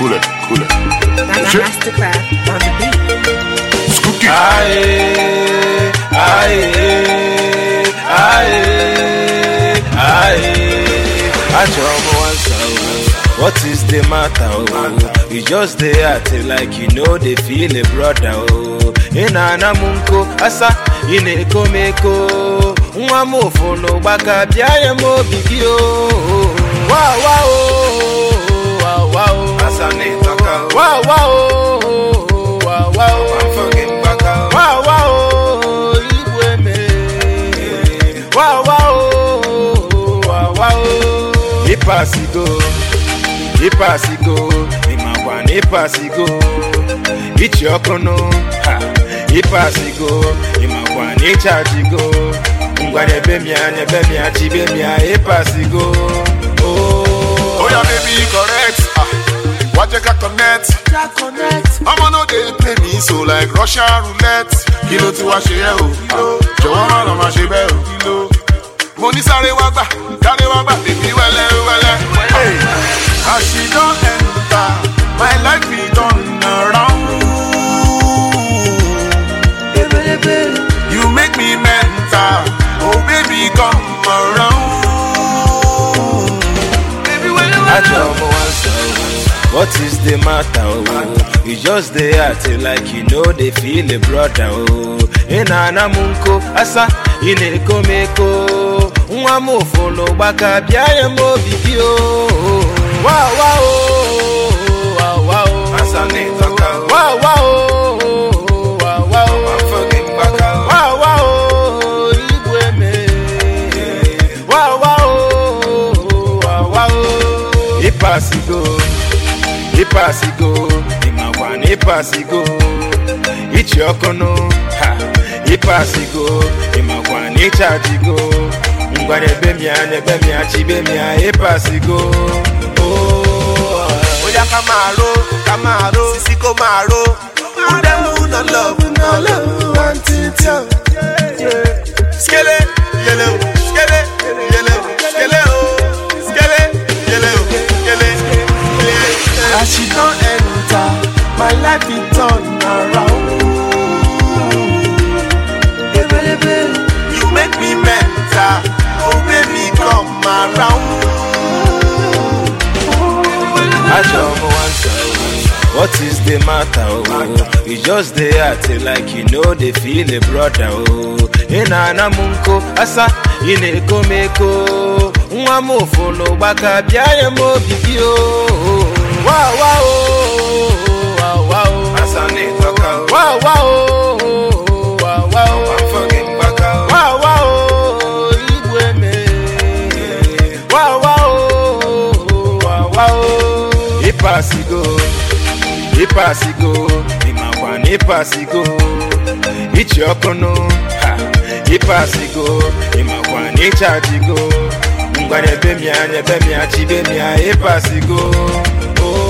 cool it, cool it. Master- Masterkraft on the beat. Skooky. Aye, aye, aye, aye. Achọrọ m nwansa o. What is the matter o? You just dey act like you no dey feel a brother o. Ị na-ana m asa ị na-eko m eko. Nwa m ụfụ n'ụgbaka bịa ya oh. m obi oh. gị o. mgbaka o. Wa wa o, igwe mee. Wa wa o, wa wa o. Ịpasigo, ịpasigo, ịmakwa na ịpasigo. Ichi ọkụ nụ, ha, ịpasigo, ịmakwa na ịchajigo. Ngwa nyebe mịa, nyebe mịa, chibe mịa, ịpasigo. Oh, Oh connect? I'ma no dey play me so like Russian roulette. Kí ló ti wá ṣe yẹ o? Jọ̀wọ́ má lọ máa ṣe bẹ́ẹ̀ o. Mo ní sáré wá gbà, sáré wá gbà, bèbí wẹ́lẹ́ wẹ́lẹ́. As she don enter, my life be turn around. You make me mental, oh baby come around. Baby, when you What is the matter oh? o? You just dey act eh, like you know they feel a brother oh. o. Ị na-ana m nko asa ị na-eko m eko. Nwa m ụfụ n'ụgbaka bịa ya m obi oh. gị o. Wa wa o, wa wa o. Asa na-etaka o. Wa wa o, Ịpasigo, ịmakwa na ịpasigo. Ichi ọkụ nụ, ha, ịpasigo, ịmakwa na ịchajigo. Ngwa nyebe mịa, nyebe mịa, chibe mịa, ịpasigo. Oh, Oya ká máa ká máa ró, sisi kó máa ró. Udemu no love, no love, thing tell. What is the matter oh? o? You just dey act like you know dey feel a brother oh. o. Ị na-ana m asa ị na-eko m eko. Nwa m ụfụ n'ụgbaka bịa ya m obi gị o. Oh. Wa wa o, wa wa o. Asa na-etaka o. Wa wa o, wa wa o. Afọ gị mgbaka o. Wa wa Ịpasigo, ịmakwa na ịpasigo. Ichi ọkụ nụ, ha, ịpasigo, ịmakwa na ịchajigo. Ngwa nyebe mịa, mịa, chibe mịa, ịpasigo. Oh,